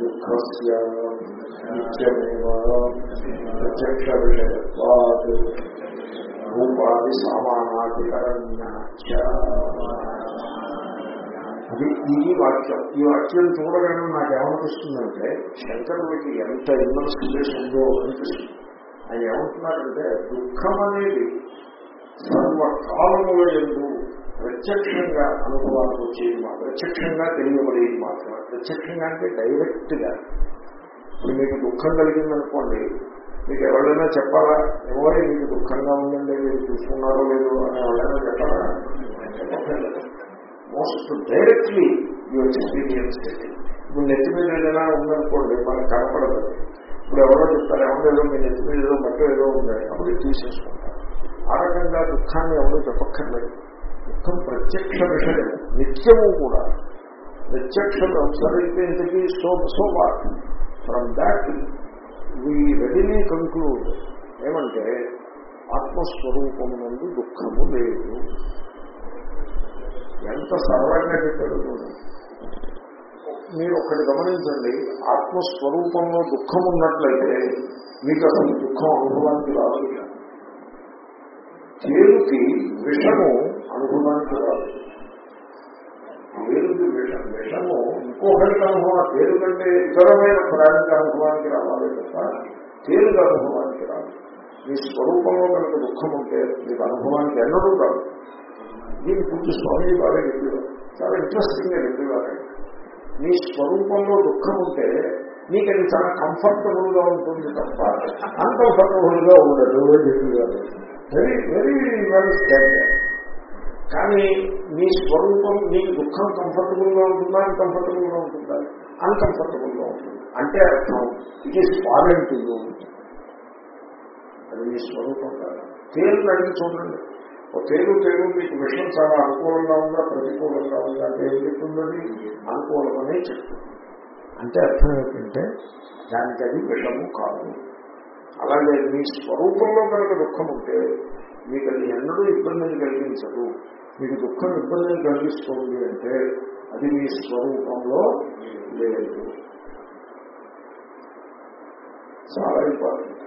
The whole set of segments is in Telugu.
దుఃఖస్య నిత్యమేవ ప్రత్యక్ష విషయత్వాత్ రూపాది అది ఈ వాక్యం. ఈ వాక్యం చూడగానే నాకేమనిపిస్తుందంటే శంకరుడికి ఎంత ఇన్నర్ స్పేస్ ఉందో అనిపిస్తుంది. ఆయన ఏమంటున్నారంటే దుఃఖం అనేది సర్వకాలముల ఎందు ప్రత్యక్షంగా అనుభవానికి వచ్చేది మా ప్రత్యక్షంగా తెలియబడేది మాత్రమే ప్రత్యక్షంగా అంటే డైరెక్ట్గా ఇప్పుడు మీకు దుఃఖం కలిగిందనుకోండి మీకు ఎవరైనా చెప్పాలా? ఎవరే మీకు దుఃఖంగా ఉందండి? మీరు చూసుకున్నారో లేదో అని ఎవరైనా చెప్పాలా? మోస్ట్ డైరెక్ట్లీ యూ ఎక్స్పీరియన్స్ ఇప్పుడు నెత్తి మీద ఏదైనా ఉందనుకోండి మనకు కనపడదు. ఇప్పుడు ఎవరో చెప్తారు ఎవరో మీ నెత్తి మీద ఏదో మట్టో ఏదో ఉందని. అప్పుడు తీసేసుకుంటారు. ఆ రకంగా దుఃఖాన్ని ఎవరో చెప్పక్కర్లేదు. దుఃఖం ప్రత్యక్ష విషయం నిత్యము కూడా. ప్రత్యక్షం ఒకసారి ఇంతకీ so so what from that we readily conclude ఏమంటే ఆత్మస్వరూపమునందు దుఃఖము లేదు. ఎంత సరళంగా చెప్పాడు మీరు ఒకటి గమనించండి ఆత్మస్వరూపంలో దుఃఖం ఉన్నట్లయితే మీకు అసలు దుఃఖం అనుభవానికి రాదు. తేలుకి విషము అనుభవానికి రాదు తేలుకి విషం విషము ఇంకొకటి అనుభవం పేరు కంటే ఇతరమైన ప్రాణిక అనుభవానికి రావాలి తప్ప తేలిక అనుభవానికి రాదు మీ స్వరూపంలో కనుక దుఃఖం ఉంటే మీకు అనుభవానికి ఎన్నడూ రాదు దీని గురించి స్వామి బాగా చెప్పేవారు చాలా ఇంట్రెస్టింగ్గా చెప్పేవారు మీ స్వరూపంలో దుఃఖం ఉంటే మీకు అది చాలా కంఫర్టబుల్గా ఉంటుంది తప్ప అన్కంఫర్టబుల్గా ఉండదు అని చెప్పేవారు వెరీ వెరీ వెల్ స్టాండ్ కానీ మీ స్వరూపం మీకు దుఃఖం కంఫర్టబుల్గా ఉంటుందా? అన్కంఫర్టబుల్గా ఉంటుందా? అన్కంఫర్టబుల్గా ఉంటుంది. అంటే అర్థం it is foreign to you అది మీ స్వరూపం కాదు. తేలు అడిగి చూడండి. ఒక తేలు తేలు మీకు విషయం చాలా అనుకూలంగా ఉందా? ప్రతికూలంగా ఉందా? అంటే ఏం చెప్తుందని అనుకూలమనే చెప్తుంది. అంటే అర్థం ఏంటంటే దానికి అది విషము కాదు. అలాగే మీ స్వరూపంలో కనుక దుఃఖం ఉంటే మీకు అది ఎన్నడూ ఇబ్బందిని కలిగించదు. మీకు దుఃఖం ఇబ్బందిని కలిగిస్తుంది అంటే అది మీ స్వరూపంలో లేదు. చాలా ఇంపార్టెంట్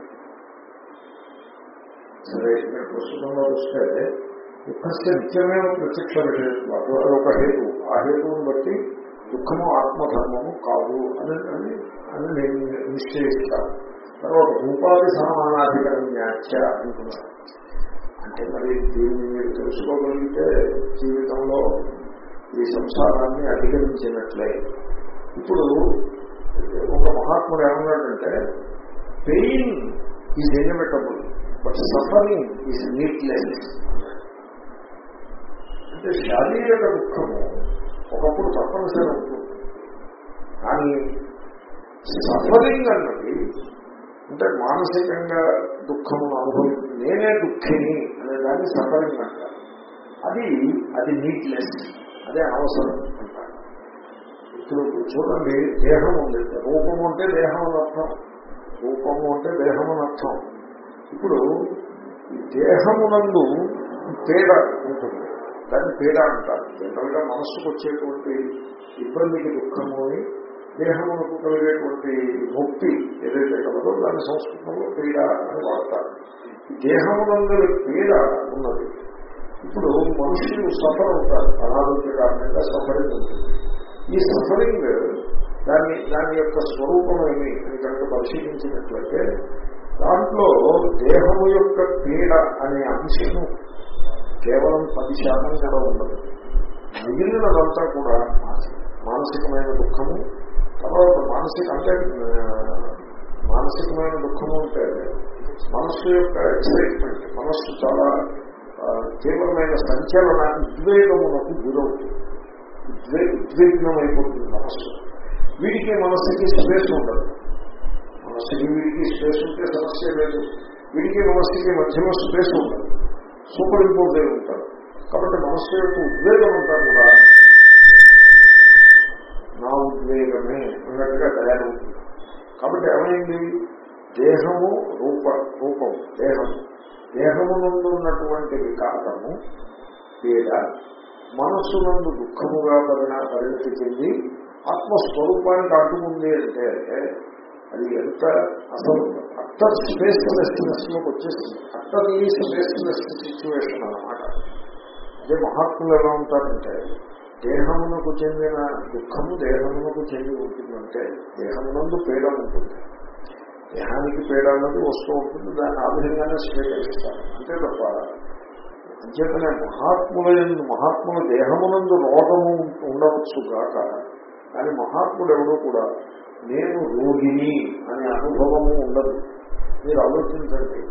సరే ఇక్కడ పుస్తకంలో వస్తే దుఃఖస్య నిత్యమే ప్రత్యక్ష విషయం. ఒక హేతు. ఆ హేతువును బట్టి దుఃఖము ఆత్మధర్మము కాదు అని అని అని నేను నిశ్చయిస్తాను. తర్వాత రూపాది సమానాధికరణ వ్యాఖ్య అంటున్నారు అంటే మరి దీన్ని మీరు తెలుసుకోగలిగితే జీవితంలో ఈ సంసారాన్ని అధిగమించినట్లే. ఇప్పుడు ఒక మహాత్ముడు ఏమన్నాడంటే pain is inevitable but suffering is needless అంటే శారీరక దుఃఖము ఒకప్పుడు తప్పనిసరి ఉంటుంది కానీ సఫరింగ్ అన్నది అంటే మానసికంగా దుఃఖమును అనుభవించి నేనే దుఃఖిని అనే దాన్ని సఫరింగ్ అంటారు అది అది నీట్లెస్ అదే అవసరం అంటారు. ఇప్పుడు చూడండి దేహం ఉంది. రూపము అంటే దేహం అని అర్థం. రూపము అంటే దేహం అని అర్థం. ఇప్పుడు దేహమునందు తేడా ఉంటుంది. దాన్ని తేడా అంటారు. జనరల్గా మనస్సుకు వచ్చేటువంటి ఇబ్బందికి దుఃఖము అని దేహమునకు కలిగేటువంటి భక్తి ఏదైతే కలదో దాని సంస్కృతంలో పీడ అని వాడతారు. దేహమునందు పీడ ఉన్నది. ఇప్పుడు మనుషులు సఫర్ ఉంటారు అనారోగ్య కారణంగా సఫరింగ్ ఉంటుంది. ఈ సఫరింగ్ దాన్ని దాని యొక్క స్వరూపం ఏమి అని కనుక పరిశీలించినట్లయితే దాంట్లో దేహము యొక్క పీడ అనే అంశము కేవలం పది శాతం కూడా ఉండదు. మిగిలినదంతా కూడా మానసికమైన దుఃఖము తర్వాత మానసిక అంటే మానసికమైన దుఃఖము అంటే మనస్సు యొక్క ఎక్సైట్మెంట్ మనస్సు చాలా తీవ్రమైన సంచలన ఉద్వేగమునకు గురవుతుంది. ఉద్వే ఉద్విగ్నం అయిపోతుంది మనస్సు. వీడికి మనస్సుకి స్పేస్ ఉండదు. మనస్సుకి వీడికి స్పేస్ ఉంటే సమస్య లేదు. వీడికి మనస్సుకి మధ్యలో స్పేస్ ఉండదు. సూపర్ ఇంపోజ్ అయి ఉంటారు. కాబట్టి మనస్సు యొక్క ఉద్వేగం అంతా కూడా నా ఉద్వేగమే అన్నట్టుగా తయారవుతుంది. కాబట్టి ఏమైంది? దేహము రూప రూపం దేహం. దేహము నుండి ఉన్నటువంటి వికారము లేదా మనస్సు నందు దుఃఖముగా పరిణ పరిణతి చెంది ఆత్మస్వరూపానికి అడ్డుకుంది అంటే అది ఎంత అసలు అట్టర్ స్పేస్లెస్నెస్లోకి వచ్చేసింది. అట్టర్ ఈ స్పేస్లెస్ సిచ్యువేషన్ అన్నమాట. అదే మహాత్ములు ఎలా ఉంటారంటే దేహమునకు చెందిన దుఃఖము దేహమునకు చెంది ఉంటుందంటే దేహమునందు పీడ ఉంటుంది. దేహానికి పీడ అన్నది వస్తూ ఉంటుంది దాన్ని ఆ విధంగానే స్వీకరిస్తారు. అంతే తప్ప అంచేతనే మహాత్ముల మహాత్ముల దేహమునందు రోగము ఉండవచ్చు కాక కానీ మహాత్ముడు ఎవడో కూడా నేను రోగిని అనే అనుభవము ఉండదు. మీరు ఆలోచించండి.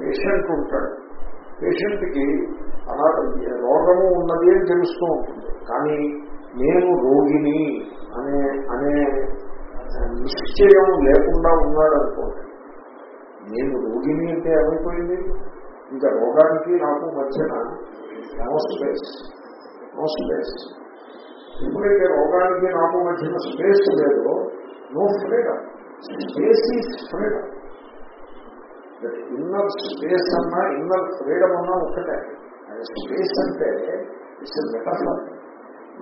పేషెంట్ ఉంటాడు. పేషెంట్కి అలా రోగము ఉన్నది అని తెలుస్తూ ఉంటుంది. కానీ నేను రోగిని అనే అనే నిశ్చయం లేకుండా ఉన్నాడనుకోండి. నేను రోగిని అంటే ఏమైపోయింది? ఇంకా రోగానికి నాకు మధ్యన స్పేస్ నో స్పేస్. ఎప్పుడైతే రోగానికి నాకు మధ్యన స్పేస్ లేదో no freedom space is freedom inner space అన్నా ఇన్నర్ ఫ్రీడమ్ అన్నా ఒకటే స్పేస్ అంటే it's metaphor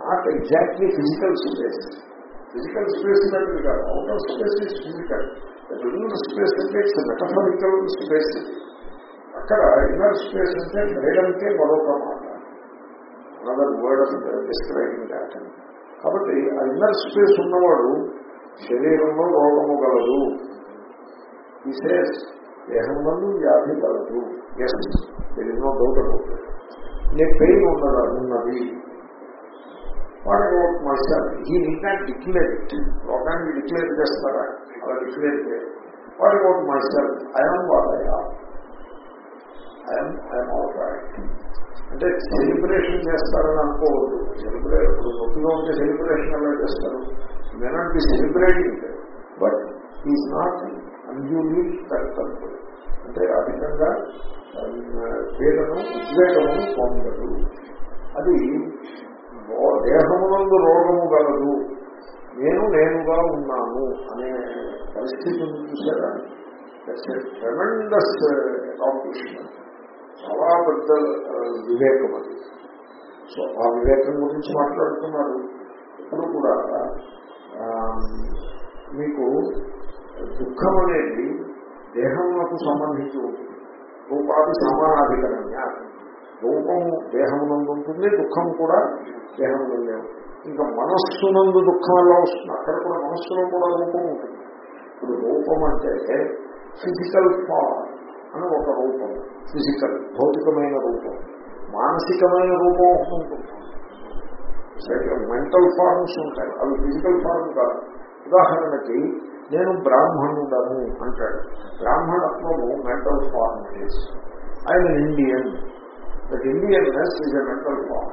not exactly physical space physical space అంటే కాదు outer space is physical inner space అంటే ఇట్స్ మెటఫరికల్ స్పేస్ అక్కడ ఇన్నర్ స్పేస్ అంటే ఫ్రీడమ్కే మరొక మాట. Another word of describing that కాబట్టి ఆ ఇన్నర్ స్పేస్ ఉన్నవాడు శరీరంలో రోగము గలదు. ఈ సేస్ దేహంలో వ్యాధి కలదు. ఎస్ ఎన్నో డౌట్ అవుతుంది నేను పెయిన్ ఉన్నదా? ఉన్నది. వాడు మైసాల్ ఈ నీట్ డిక్లేర్ ఇట్ లోకానికి డిక్లేర్ చేస్తారా? అలా డిక్లేర్ చేయాలి వాడు ఒక మైసాల్ ఐఎమ్ వాడయా ఐఎమ్ ఐఎమ్ ఆల్ రైట్ అంటే సెలిబ్రేషన్ చేస్తారని అనుకోవద్దు. సెలిబ్రేట్ ఇప్పుడు నొప్పిగా ఉంటే సెలిబ్రేషన్ ఎలా చేస్తారు? May not be celebrating but is not unduly కర్తవ్యం అంటే అధికంగా పీడను ఉద్వేగము పొందదు అది దేహమునందు రోగము గలదు నేను నేనుగా ఉన్నాను అనే పరిస్థితిని చూసారా ట్రెమెండస్ అకాంప్లిష్మెంట్ చాలా పెద్ద uh, వివేకం అది. సో ఆ వివేకం గురించి మాట్లాడుతున్నారు. ఇప్పుడు కూడా మీకు దుఃఖం అనేది దేహములకు సంబంధించి ఉంటుంది. రూపాది సమానాధికరణ్య రూపము దేహమునందు ఉంటుంది దుఃఖం కూడా దేహమునందే ఇంకా మనస్సునందు దుఃఖం ఎలా వస్తుంది? అక్కడ కూడా మనస్సులో కూడా రూపం ఉంటుంది. ఇప్పుడు రూపం అంటే ఫిజికల్ ఫామ్ అని ఒక రూపం ఫిజికల్ భౌతికమైన రూపం మానసికమైన రూపం ఉంటుంది. మెంటల్ ఫార్మ్స్ ఉంటాయి. అవి ఫిజికల్ ఫార్మ్ కాదు. ఉదాహరణకి నేను బ్రాహ్మణుడను అంటాడు. బ్రాహ్మణత్వము మెంటల్ ఫార్మ్ ఆయన Indian that Indianness is a mental form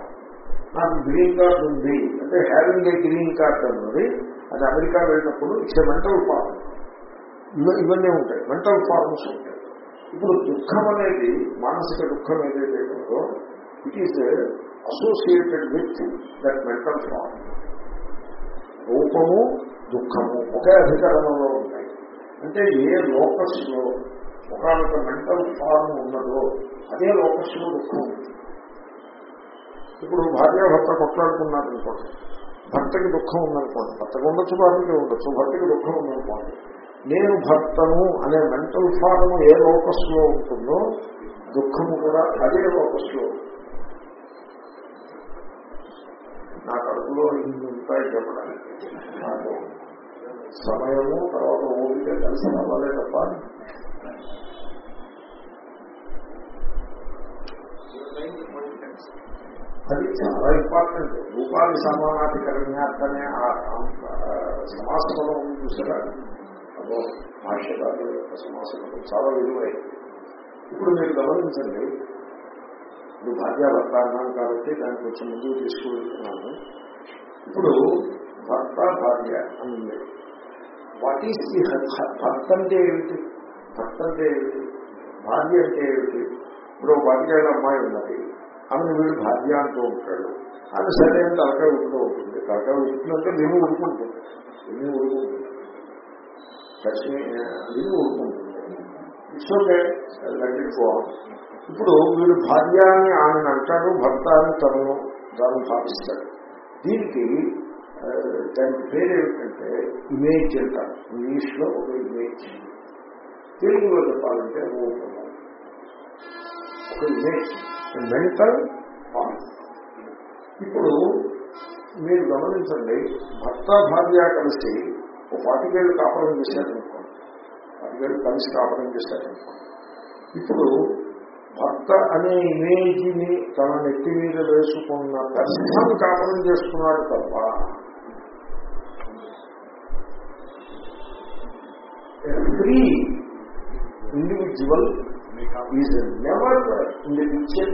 నాకు గ్రీన్ కార్డ్ ఉంది అంటే హ్యావింగ్ ఏ గ్రీన్ కార్డ్ అన్నది అది అమెరికా వెళ్ళినప్పుడు ఇట్స్ ఎ మెంటల్ ఫార్మ్ ఇవన్నీ ఉంటాయి. మెంటల్ ఫార్మ్స్ ఉంటాయి. ఇప్పుడు దుఃఖం అనేది మానసిక దుఃఖం ఏదైతే ఉందో it is associated with that mental form రూపము దుఃఖము ఒకే అధికారంలో ఉంటాయి. అంటే ఏ లోకస్లో ఒకనొక మెంటల్ ఫార్మ్ ఉన్నదో అదే లోకస్సులో దుఃఖం ఇప్పుడు భార్య భర్త కొట్లాడుకున్నారు అనుకోండి భర్తకి దుఃఖం ఉందనుకోండి భర్తకు ఉండొచ్చు భార్యకి ఉండొచ్చు భర్తకి దుఃఖం ఉందనుకోండి నేను భర్తను అనే మెంటల్ ఫార్మ్ ఏ లోకస్ ఉంటుందో దుఃఖము కూడా అదే లోకస్ నా కడుపులో ఇన్ని ఉంటాయి చెప్పడానికి. నాకు సమయము తర్వాత ఓపిక కలిసి అవ్వాలే తప్ప అది చాలా ఇంపార్టెంట్ రూపాలి సమానాధికరణ్యార్థనే ఆ సమాసపదం చూసారా అదో భాష్యకారుల యొక్క సమాసపదం చాలా విలువై ఇప్పుడు మీరు గమనించండి. ఇప్పుడు భార్యాభర్త అన్నాను కాబట్టి దానికి కొంచెం ముందుకు తీసుకువెళ్తున్నాను. ఇప్పుడు భర్త భార్య అని ఉంది. వాట్ ఈస్ ది భర్త అంటే ఏమిటి? భర్త అంటే ఏమిటి? భార్య అంటే ఏమిటి? ఇప్పుడు భార్య అమ్మాయి ఉన్నది. ఆమెను వీడు భార్య అంటూ ఉంటాడు. ఆమె సరే అని తలకాయ ఉడుతూ ఉంటుంది. తలకాయ ఉడుతుందంటే మేము ఉడుకుంటుంది మేము ఉడుకుంటుంది లక్ష్మి విని ఉడుకుంటుంది ఇట్స్ ఓకే ఇప్పుడు వీడు భార్య అని ఆమెను అంటాడు భర్త అని తను తాను భావిస్తాడు. దీనికి ఆ, దానికి పేరు ఏమిటంటే ఇమేజ్ అంటారు. ఇంగ్లీష్లో ఒక ఇమేజ్. తెలుగులో చెప్పాలంటే రూపము ఒక ఇమేజ్. మెంటల్ పాయింట్ ఇప్పుడు మీరు గమనించండి భర్త భార్య కలిసి ఒక పాతికేళ్ళు కాపురం చేశారనుకోండి. పాతికేళ్ళు కలిసి కాపురం చేశారనుకోండి. ఇప్పుడు భర్త అనే ఇమేజ్ని తన నెత్తి మీద వేసుకున్న దర్శనం కాపురం చేసుకున్నాడు తప్ప free individual is never in the picture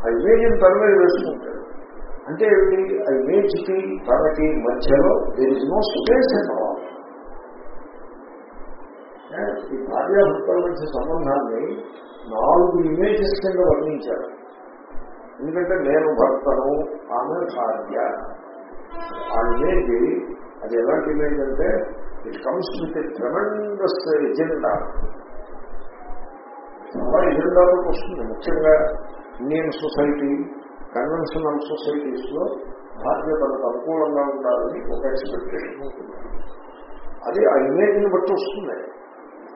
ఆ ఇమేజ్ తన మీద వేసుకుంటాడు అంటే ఏమిటి? ఆ ఇమేజ్కి తనకి మధ్యలో there is no space and ఈ భార్యాభర్తల మధ్య సంబంధాన్ని నాలుగు ఇమేజెస్ కింద వర్ణించారు. ఎందుకంటే నేను భర్తను ఆమె భార్య. ఆ ఇమేజ్ అది ఎలాంటి ఇమేజ్ అంటే it comes with tremendous agenda చాలా ఎజెండాతో వస్తుంది. ముఖ్యంగా ఇండియన్ సొసైటీ కన్వెన్షనల్ సొసైటీస్లో భార్య తనకు అనుకూలంగా ఉండాలని ఒక ఎక్స్పెక్టేషన్ ఉంటుంది. అది ఆ ఇమేజ్ని బట్టి వస్తుంది.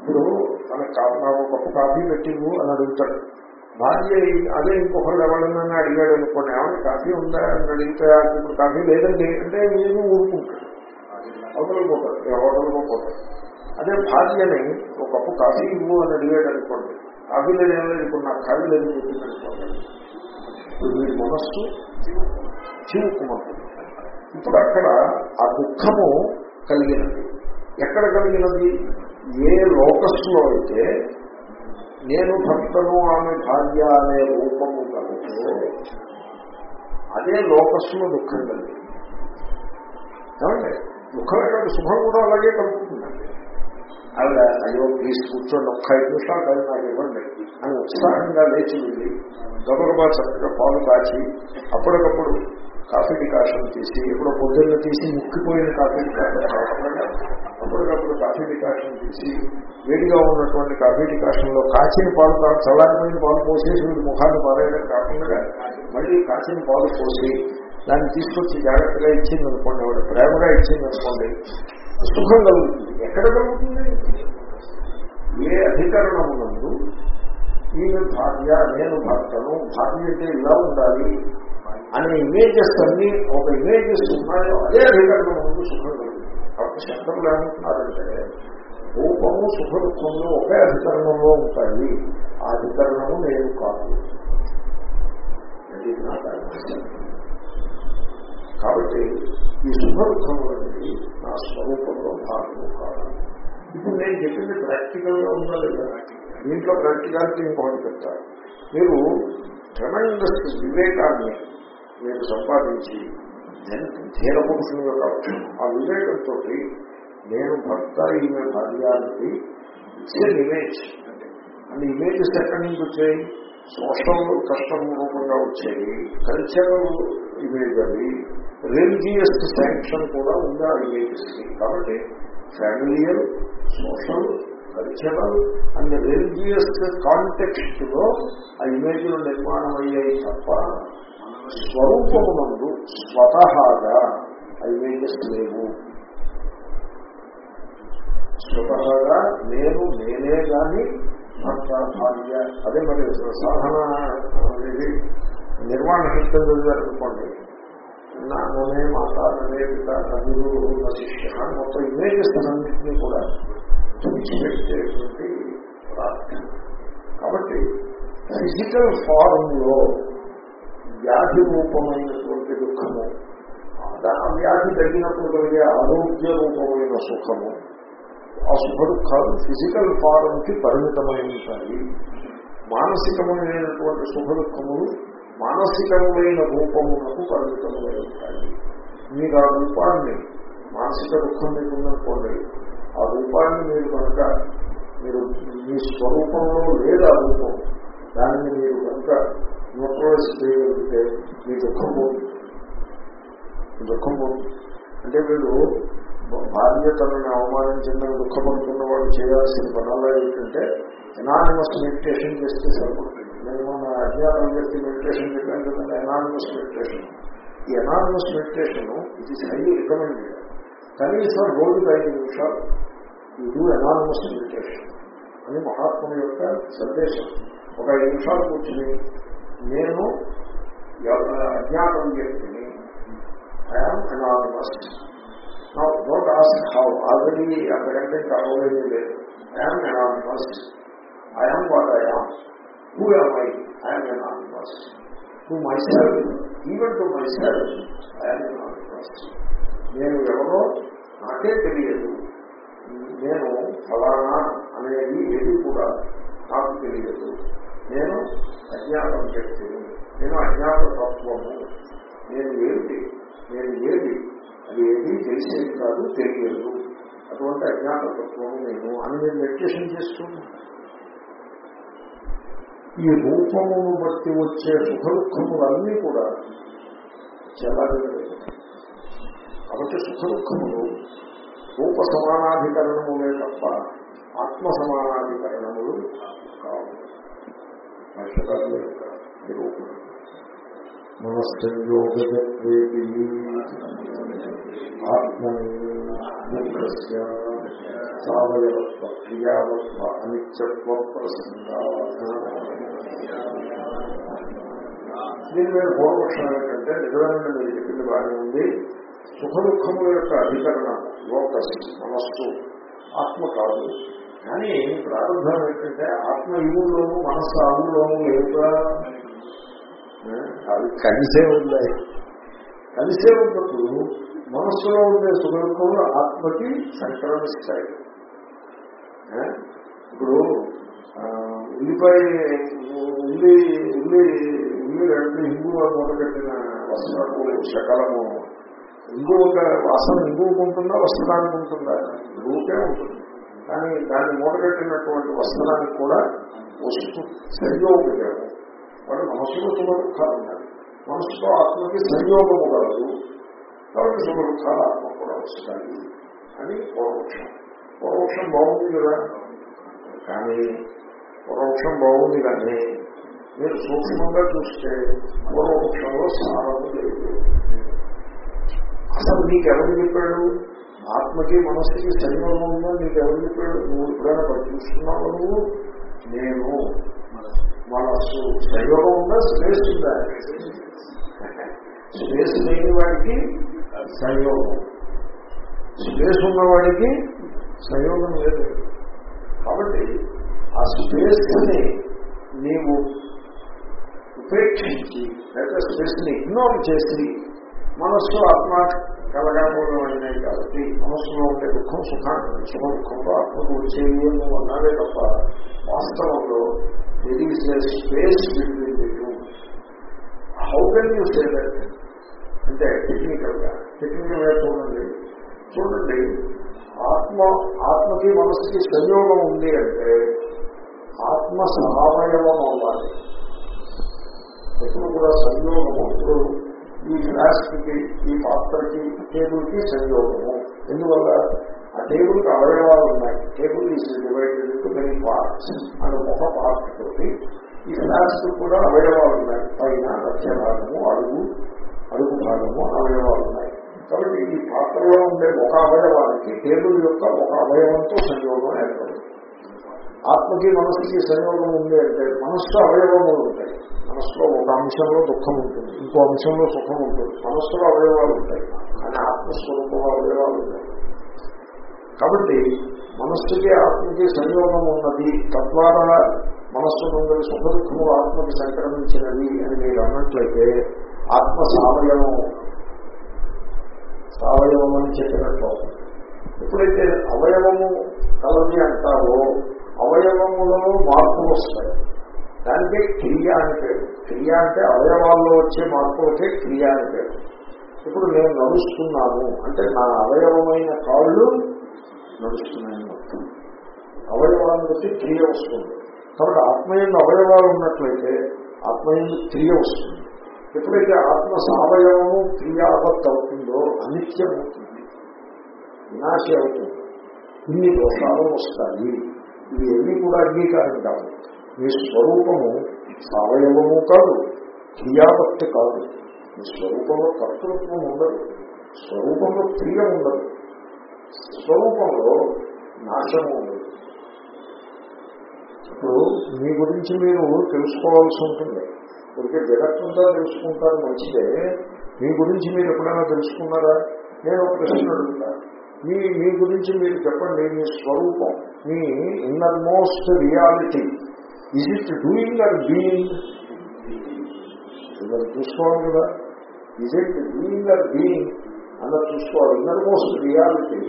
ఇప్పుడు తనకు నాకు ఒక కాఫీ పెట్టింగు అని అడుగుతాడు. భార్య అదే ఇంకొకరు ఎవరన్నా అడిగాడు అనుకోండి ఏమన్నా కాఫీ ఉందా? అని అడిగితే ఇప్పుడు కాఫీ లేదండి. అంటే నేను ఊరుకుంటాడు అవతలకి పోతారు ఏ హోటల్కి పోతారు అదే భార్యని ఒక కప్పు కాఫీ ఇవ్వు అని అడిగాడు అనుకోండి. కాఫీ లేదు ఏం లేదు ఇప్పుడు నాకు కాఫీ లేదని చెప్పింది అనుకోండి. ఇప్పుడు వీడి మనస్సు చివుకుమంటుంది ఇప్పుడు అక్కడ ఆ దుఃఖము కలిగినది. ఎక్కడ కలిగినది? ఏ లోకస్లో అయితే నేను భర్తను ఆమె భార్య అనే రూపము కలుగుతో అదే లోకస్సులో దుఃఖం కలిగింది. ఏమండి? దుఃఖమే కాదు శుభం కూడా అలాగే కలుగుతుందండి ఆవిడ అయ్యో ప్లీజ్ కూర్చోండి ఒక్క ఐదు నిమిషాలు కాదు నాకు ఇవ్వండి అని ఉత్సాహంగా లేచి వెళ్ళి గబగబా చక్కగా పాలు కాచి అప్పటికప్పుడు కాఫీ డికాషన్ తీసి ఇప్పుడు పొద్దున్న తీసి ముక్కిపోయిన కాఫీ డికాషన్ అప్పటికప్పుడు కాఫీ డికాషన్ తీసి వేడిగా ఉన్నటువంటి కాఫీ డికాషన్లో కాచిన పాలు కా- చల్లారిపోయిన పాలు పోసేసి వీడి ముఖాన్ని పారేయడం కాకుండా మళ్ళీ కాచిన పాలు పోసి దాన్ని తీసుకొచ్చి జాగ్రత్తగా ఇచ్చింది అనుకోండి ఆవిడ ప్రేమగా ఇచ్చింది అనుకోండి సుఖం కలుగుతుంది. ఎక్కడ కలుగుతుంది? ఏ అధికరణమునందు ఈమె భార్య నేను భర్తను భార్య అంటే ఇలా ఉండాలి అనే ఇమేజెస్ అన్ని ఒక ఇమేజెస్ ఉన్నాయో అదే అధికరణం ముందు సుఖం కలుగుతుంది. కాబట్టి శంకరులు ఏమంటున్నారంటే రూపము సుఖ దుఃఖంలో ఒకే అధికరణంలో ఉంటాయి. ఆ అధికరణము నేను కాదు. అది నా కారణం. కాబట్టి ఈ సుఖ దుఃఖములు అనేది నా స్వరూపంలో భాగము కాదు. ఇప్పుడు నేను చెప్పింది ప్రాక్టికల్గా ఉందా లేదా? దీంట్లో ప్రాక్టికాలిటీ ఇంకొకటి చెప్తారు. మీరు ట్రెమెండస్ వివేకాన్ని మీరు సంపాదించి ధీర పురుషుని యొక్క లక్షణం ఆ వివేకంతో నేను భర్త ఈమె భార్య అనేది ఇట్స్ ఇమేజ్ అండ్ ఇమేజెస్ ఎక్కడి నుంచి వచ్చాయి? సోషల్ కష్టం రూపంగా వచ్చాయి. కల్చరల్ ఇమేజ్ అవి రిలీజియస్ శాంక్షన్ కూడా ఉందా ఆ కాబట్టి familial social cultural and religious కాంటెక్స్ట్లో ఆ ఇమేజ్లు నిర్మాణం అయ్యాయి తప్ప స్వరూపమునందు స్వతహాగా ఆ ఇమేజెస్ లేవు. స్వతహాగా నేను నేనే గాని భర్త భార్య అదే మరి సాధన ఇది నిర్వాణ శక్తి చదివారనుకోండి నన్నే మాత నన్నే పిత నదులు శిష్య మొత్తం ఇమేజెస్ అన్నింటినీ కూడా తుడిచిపెట్టేటువంటి ప్రార్థన కాబట్టి ఫిజికల్ ఫారం లో వ్యాధి రూపమైనటువంటి దుఃఖము ఆ వ్యాధి తగ్గినప్పుడు కలిగే ఆరోగ్య రూపమైన సుఖము ఆ సుఖ దుఃఖాలు ఫిజికల్ ఫారం కి పరిమితమై ఉంటాయి మానసికమైనటువంటి సుఖ దుఃఖములు మానసికమైన రూపమునకు పరిమితమై ఉంటాయి. మీరు ఆ రూపాన్ని మానసిక దుఃఖం మీకు ఉందనుకోండి ఆ రూపాన్ని మీరు కనుక మీరు మీ స్వరూపంలో లేదు ఆ రూపం దాన్ని మీరు కనుక న్యూట్రలైజ్ చేయగలిగితే మీ దుఃఖం పోతుంది. మీ దుఃఖం పోతుంది. అంటే వీళ్ళు భార్య తనని అవమానించిన దుఃఖపడుతున్న వాళ్ళు చేయాల్సిన పనుల్లో ఏంటంటే ఎనానిమస్ మెడిటేషన్ చేస్తే సరిపడుతుంది నేను మన అజ్ఞాతం వ్యక్తి మెడిటేషన్ చెప్పాను కదండి ఎనానిమస్ మెడిటేషన్ ఈ ఎనానమస్ మెడిటేషన్ ఇది హైలీ రికమెండెడ్ కనీసం రోజుకి ఐదు నిమిషాలు ఇది ఎనానమస్ మెడిటేషన్ అని మహాత్ముల యొక్క సందేశం ఒక ఐదు నిమిషాలు కూర్చుని నేను ఎవ- అజ్ఞాతం వ్యక్తిని I'm anonymous don't ask how already అంతకంటే కావలేదు లేదు I'm anonymous I'm what I'm who am I I'm anonymous to myself even to myself I'm anonymous నేను ఎవరో? నాకే తెలియదు. నేను ఫలానా అనేది ఏది కూడా నాకు తెలియదు. నేను అజ్ఞాతం వ్యక్తిని నేను అజ్ఞాత తత్వము నేను ఏది నేను ఏది? అది ఏది తెలిసేది కాదు తెలియదు. అటువంటి అజ్ఞాత తత్వము నేను అని నేను మెడిటేషన్ చేస్తున్నాను ఈ రూపమును బట్టి వచ్చే సుఖ దుఃఖములన్నీ కూడా చెల్లలేదు కాబట్టి సుఖ దుఃఖములు రూప సమానాధికరణములే తప్ప ఆత్మ సమానాధికరణములు కావు. భాష్యకారుల యొక్క ఆత్మని సావయవత్వ క్రియావత్వ అనిత్యత్వ దీని మీద పూర్వపక్షం ఏంటంటే నిజమైన మీరు చెప్పింది బాగానే ఉంది. సుఖ దుఃఖముల యొక్క అధికరణ లోకస్ మనస్సు ఆత్మ కాదు. కానీ ప్రారంభం ఏంటంటే ఆత్మ ఊళ్ళోనూ మనస్సు ఊళ్ళోనూ లేవుగా అవి కలిసే ఉన్నాయి కలిసే ఉన్నప్పుడు మనస్సులో ఉండే సుఖ ఆత్మకి సంక్రమిస్తాయి. ఇప్పుడు ఆ, ఉల్లిపాయ ఉల్లి ఉల్లి ఉల్లి రెండు హిందూ మొదలుపెట్టిన వస్త్రము శకలము. ఇంగు ఒక వాసన హిందువుకు ఉంటుందా వస్త్రానికి ఉంటుందా? హిందువుకే ఉంటుంది. కానీ దాన్ని మూటగట్టినటువంటి వస్త్రానికి కూడా వస్తు సంయోగము. వాడు మనసులో సుఖ దుఃఖాలు ఉన్నాయి మనసుతో ఆత్మకి సంయోగము కలదు. కాబట్టి సుఖ దుఃఖాలు ఆత్మ కూడా వస్తాయి అని పూర్వపక్షం పూర్వపక్షం బాగుంది కదా? కానీ పూర్వపక్షం బాగుంది కానీ మీరు సూక్ష్మంగా చూస్తే పూర్వపక్షంలో సారము లేదు. అసలు నీకెవరు చెప్పాడు? ఆత్మకి మనస్సుకి సంయోగం ఉందని నీకు ఎవరు చెప్పాడు? నువ్వు ఎప్పుడైనా పడి చూస్తున్నావు నువ్వు? నేను. మనస్సు సంయోగం ఉందా? స్పేస్ ఉందా? స్పేస్ లేని వాడికి సంయోగం. స్పేస్ ఉన్నవాడికి సంయోగం లేదు. కాబట్టి ఆ స్పేస్ని నీవు ఉపేక్షించి లేదా స్పేస్ని ఇగ్నోర్ చేసి మనస్సు ఆత్మ కలగామూలమైనవి కాబట్టి మనస్సులో ఉండే దుఃఖం సుఖాన్ని సుఖ దుఃఖంలో ఆత్మకు వచ్చేవి అని నువ్వు అన్నావే తప్ప వాస్తవంలో ఇది space between how can you say that అంటే టెక్నికల్ గా టెక్నికల్ చూడండి. చూడండి ఆత్మ ఆత్మకి మనసుకి సంయోగం ఉంది అంటే ఆత్మ సమావయవం అవ్వాలి. ఎప్పుడు కూడా సంయోగము ఇప్పుడు ఈ గ్లాస్కి ఈ పాత్రకి టేబుల్కి సంయోగము. ఎందువల్ల? ఆ టేబుల్కి అవయవాలు ఉన్నాయి. Table is divided into many parts అని ఒక పార్ట్ తోటి ఈ గ్లాస్ కూడా అవయవాలు ఉన్నాయి. పైన మధ్య భాగము అడుగు అడుగు భాగము అవయవాలు ఉన్నాయి. కాబట్టి ఈ పాత్రలో ఉండే ఒక అవయవానికి టేబుల్ యొక్క ఒక అవయవంతో సంయోగం ఏర్పడుతుంది. ఆత్మకి మనస్సుకి సంయోగం ఉంది అంటే మనస్సు అవయవములు ఉంటాయి. మనస్సులో ఒక అంశంలో దుఃఖం ఉంటుంది ఇంకో అంశంలో సుఖం ఉంటుంది. మనస్సులో అవయవాలు ఉంటాయి కానీ ఆత్మస్వరూపంలో అవయవాలు ఉంటాయి. కాబట్టి మనస్సుకి ఆత్మకి సంయోగం ఉన్నది తద్వారా మనస్సు నుండి సుఖ దుఃఖము ఆత్మకి సంక్రమించినది అని మీరు అన్నట్లయితే ఆత్మ సావయవం సవయవం అని చెప్పినట్లు ఎప్పుడైతే అవయవము కలది అంటారో అవయవములో మార్పులు వస్తాయి. దానికే క్రియ అని పేరు. క్రియ అంటే అవయవాల్లో వచ్చే మార్పులకే క్రియ అని పేరు. ఇప్పుడు నేను నడుస్తున్నాను అంటే నా అవయవమైన కాళ్ళు నడుస్తున్నాయని అర్థం. అవయవాలను బట్టి క్రియ వస్తుంది. కాబట్టి ఆత్మయంలో అవయవాలు ఉన్నట్లయితే ఆత్మయంలో క్రియ వస్తుంది. ఎప్పుడైతే ఆత్మ సవయవము క్రియావత్ అవుతుందో అనిత్యం అవుతుంది వినాశి అవుతుంది ఇన్ని దోషాలు వస్తాయి. ఇవి ఏమీ కూడా అంగీకారం కాదు మీ స్వరూపము సవయవము కాదు క్రియావత్తి కాదు. మీ స్వరూపంలో కర్తృత్వం ఉండదు. స్వరూపంలో క్రియ ఉండదు. స్వరూపంలో నాశము ఉండదు. ఇప్పుడు మీ గురించి మీరు తెలుసుకోవాల్సి ఉంటుంది. ఇప్పటికే జగత్తుందా తెలుసుకుంటారు మంచిదే. మీ గురించి మీరు ఎప్పుడైనా తెలుసుకున్నారా? నేను ఒక ప్రశ్న మీ మీ గురించి మీరు చెప్పండి మీ స్వరూపం మీ innermost reality is it doing or being మీరు చూసుకోవాలి కదా. Is it doing or being అన్నది చూసుకోవాలి. Innermost reality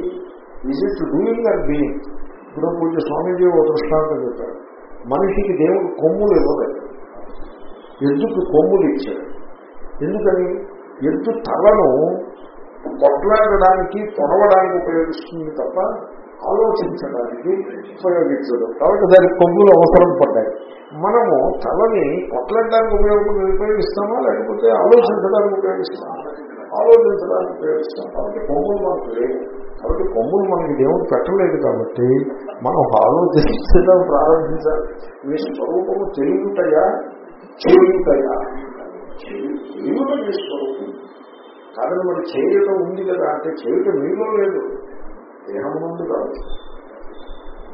is it doing or being ఇప్పుడు పూజ స్వామీజీ ఒక దృష్టాంతం చెప్పారు. మనిషికి దేవుడు కొమ్ములు ఇవ్వలేదు. ఎద్దుకు కొమ్ములు ఇచ్చాడు ఎందుకని? ఎద్దు తలను కొట్లాడడానికి పొడవడానికి ఉపయోగిస్తుంది తప్ప ఆలోచించడానికి ఉపయోగించదు. కాబట్టి దానికి కొమ్ములు అవసరం పడ్డాయి. మనము తలని కొట్లాడడానికి ఉపయోగం ఉపయోగిస్తామా? లేకపోతే ఆలోచించడానికి ఉపయోగిస్తామా? ఆలోచించడానికి ఉపయోగిస్తాం. కాబట్టి కొమ్ములు మనకు లేవు. కాబట్టి కొమ్ములు మనకి దేవుడు పెట్టలేదు కాబట్టి మనం ఆలోచించడం ప్రారంభించాలి. మీ స్వరూపము తెలియటయా చేయుటయా? చేయుట మీ స్వరూపం కానీ మరి చేయటం ఉంది కదా అంటే చేయటం మీలో లేదు. దేహం ముందు కాదు.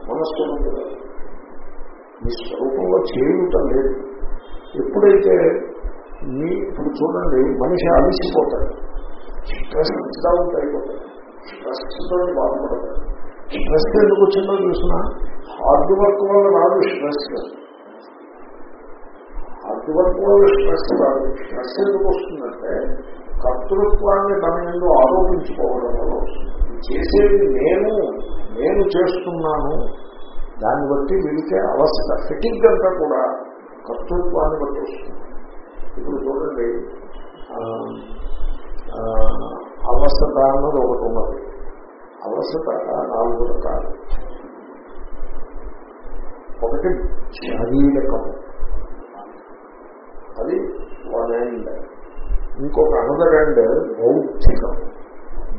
మనస్సు ముందు కాదు. మీ స్వరూపంలో చేయుట లేదు. ఎప్పుడైతే మీ ఇప్పుడు చూడండి మనిషి అలసిపోతాడు. స్ట్రెస్ డౌన్ అయిపోతాడు స్ట్రెస్తో బాధపడతాడు. స్ట్రెస్ ఎందుకు వచ్చిందో చూసినా? హార్డ్ వర్క్ వల్ల రాదు స్ట్రెస్. హార్డ్ స్ట్రెస్ రాదు స్ట్రెస్ ఎందుకు వస్తుందంటే కర్తృత్వాన్ని తన ఎందుకు ఆరోపించుకోవడం వల్ల వస్తుంది. చేసేది నేను నేను చేస్తున్నాను. దాన్ని బట్టి వీడికే అవస్థ ఫిటింగ్ అంతా కూడా కర్తృత్వాన్ని బట్టి వస్తుంది. ఇప్పుడు చూడండి అవస్థత అన్నది ఒకటి ఉన్నది. అవసత నాలుగు రకాలు. ఒకటి శారీరకము. అది వన్ అండ్ ఇంకొక అనదర్ అండ్ భౌతికం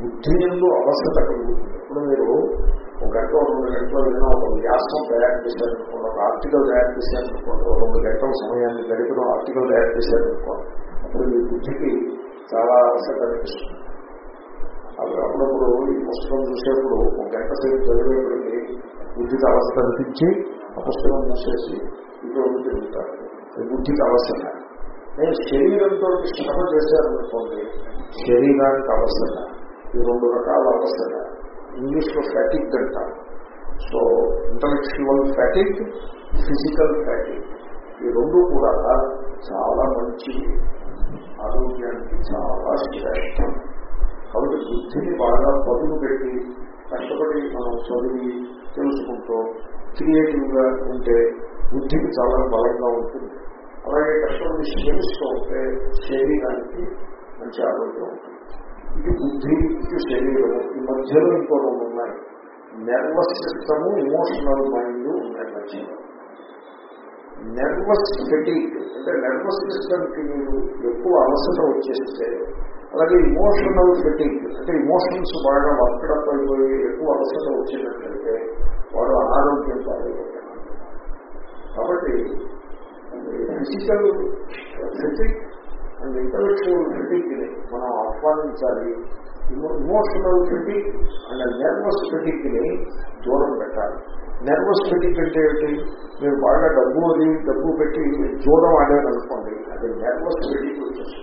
బుద్ధి ఎందు అవసరత కలుగుతుంది. ఇప్పుడు మీరు ఒక గంట రెండు గంటలు విన్నా ఒక వ్యాసం తయారు చేశారనుకోండి ఒక ఆర్టికల్ తయారు చేశారనుకోండి రెండు గంటల సమయాన్ని గడిపిన ఆర్టికల్ తయారు చేశారనుకోండి అప్పుడు మీ బుద్ధికి చాలా అవసరం కనిపిస్తుంది. అప్పుడు అప్పుడప్పుడు ఈ పుస్తకం చూసేప్పుడు ఒక గంట సేపు చదివేప్పటికి బుద్ధికి అవస్థ అనిపించి ఆ పుస్తకం మూసేసి ఇటువంటి తిరుగుతారు. బుద్ధికి అవసరం నేను శరీరంతో శ్రమ చేశారనుకోండి శరీరానికి అవసరం. ఈ రెండు రకాల అవసరం. ఇంగ్లీష్లో ఫ్యాటిక్ అంటారు. So intellectual fatigue physical fatigue ఈ రెండు కూడా చాలా మంచి ఆరోగ్యానికి చాలా శ్రేష్టం. కాబట్టి బుద్ధిని బాగా పదులు పెట్టి కష్టపడి మనం చదివి తెలుసుకుంటూ క్రియేటివ్గా ఉంటే బుద్ధికి చాలా బలంగా ఉంటుంది. అలాగే కష్టపడి శ్రమిస్తూ ఉంటే శరీరానికి మంచి ఆరోగ్యం ఉంటుంది. ఇది బుద్ధి ఇది శరీరము ఈ మధ్యలో ఇంకో రెండు ఉన్నాయి. నెర్వస్ సిస్టము ఇమోషనల్ మైండ్ ఉన్నాయి మధ్యలో. నెర్వస్ ఫెటీక్ అంటే నెర్వస్ సిస్టమ్కి మీరు ఎక్కువ అవసరం వచ్చేస్తే అలాగే ఇమోషనల్ ఫెటీక్ అంటే ఇమోషన్స్ బాగా వర్కడప్ అయిపోయి ఎక్కువ అవసరం వచ్చినట్లయితే వాడు అనారోగ్యం పాలైపోతాడు కాబట్టి ఫిజికల్ ఫిజిక్ అండ్ ఇంటలెక్చువల్ ఫిటిక్ని మనం ఆహ్వానించాలి. ఇమోషనల్ ఫిటిక్ అండ్ నెర్వస్ ఫిటిక్ని దూరం పెట్టాలి. నెర్వస్ ఫిటిక్ అంటే ఏంటి మీరు బాగా డబ్బు అది డబ్బు పెట్టి జూదం ఆడారనుకోండి అది నెర్వస్ ఫిటిక్ వచ్చేసి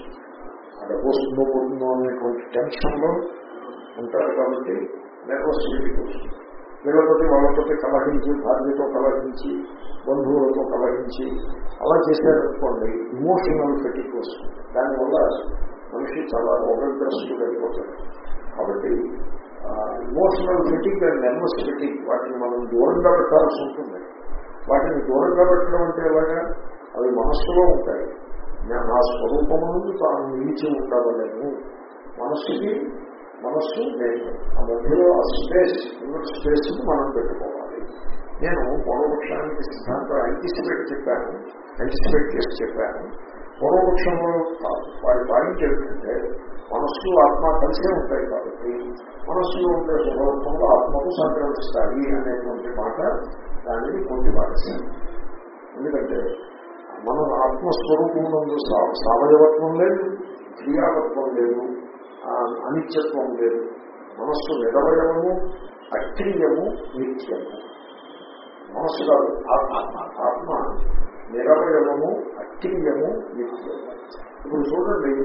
ఆ డబ్బు వస్తుందో పోతుందో అనేటువంటి టెన్షన్లో ఉంటారు కాబట్టి నెర్వస్ ఫిటిక్ వస్తుంది. వీళ్ళతోటి వాళ్ళతోటి కలహించి భార్యతో కలహించి బంధువులతో కలహించి అలా చేశారనుకోండి ఇమోషనల్ ఫెటిక్ వస్తుంది. దానివల్ల మనిషి చాలా రోగగ్రస్తుడు అయిపోతాడు. కాబట్టి emotional fatigue and nervous fatigue వాటిని మనం దూరంగా పెట్టాల్సి ఉంటుంది. వాటిని దూరంగా పెట్టడం అంటే ఎలాగా? అవి మనస్సులో ఉంటాయి. నా స్వరూపం నుండి తాను నిలిచి ఉండవలేను మనస్సుకి మనస్సు నేను ఆ మధ్యలో ఆ స్పేస్ స్పేస్ మనం పెట్టుకోవాలి. నేను పూర్వపక్షానికి సిద్ధాంతం యాంటిసిపేట్ చెప్పాను యాంటిసిపేట్ చేసి చెప్పాను. పూర్వపక్షంలో వారి పాయింట్ ఏమిటంటే మనస్సు ఆత్మ కలిసే ఉంటాయి కాబట్టి మనస్సులో ఉండే స్వరూపంలో ఆత్మకు సంక్రమిస్తాయి అనేటువంటి మాట దానిని కొద్ది పాటిస్తాను ఎందుకంటే మనం ఆత్మస్వరూపంలో నందు సవయవత్వం లేదు క్రియావత్వం లేదు. అనిత్యత్వం లేదు. మనస్సు నిరవయము అక్రియము నిత్యము. మనస్సు కాదు ఆత్మ ఆత్మ నిరవయము అక్రియము నిత్యము. ఇప్పుడు చూడండి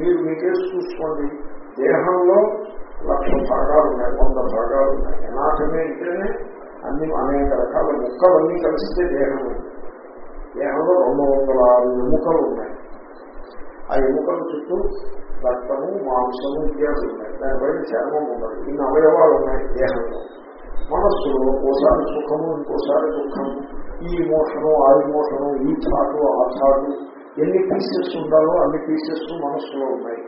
మీరు మీ కేసు చూసుకోండి. దేహంలో లక్ష భాగాలు ఉన్నాయి వంద భాగాలు ఉన్నాయి. అనాథమే అంటేనే అన్ని అనేక రకాల ముక్కలన్నీ కలిస్తే దేహం ఉంది. దేహంలో రెండు వందల ఆరు ఎముకలు ఉన్నాయి. ఆ ఎముకల చుట్టూ రక్తము మాంసము ఇత్యాది ఉన్నాయి. దానిపైన చర్మం ఉండదు ఇన్ని అవయవాలు ఉన్నాయి. దేహంలో. మనస్సులో ఒకసారి సుఖము ఇంకోసారి దుఃఖము. ఈ ఇమోషను ఆ ఇమోషను ఈ చాటు ఆ చాటు ఎన్ని పీసెస్ ఉండాలో అన్ని పీసెస్ మనస్సులో ఉన్నాయి.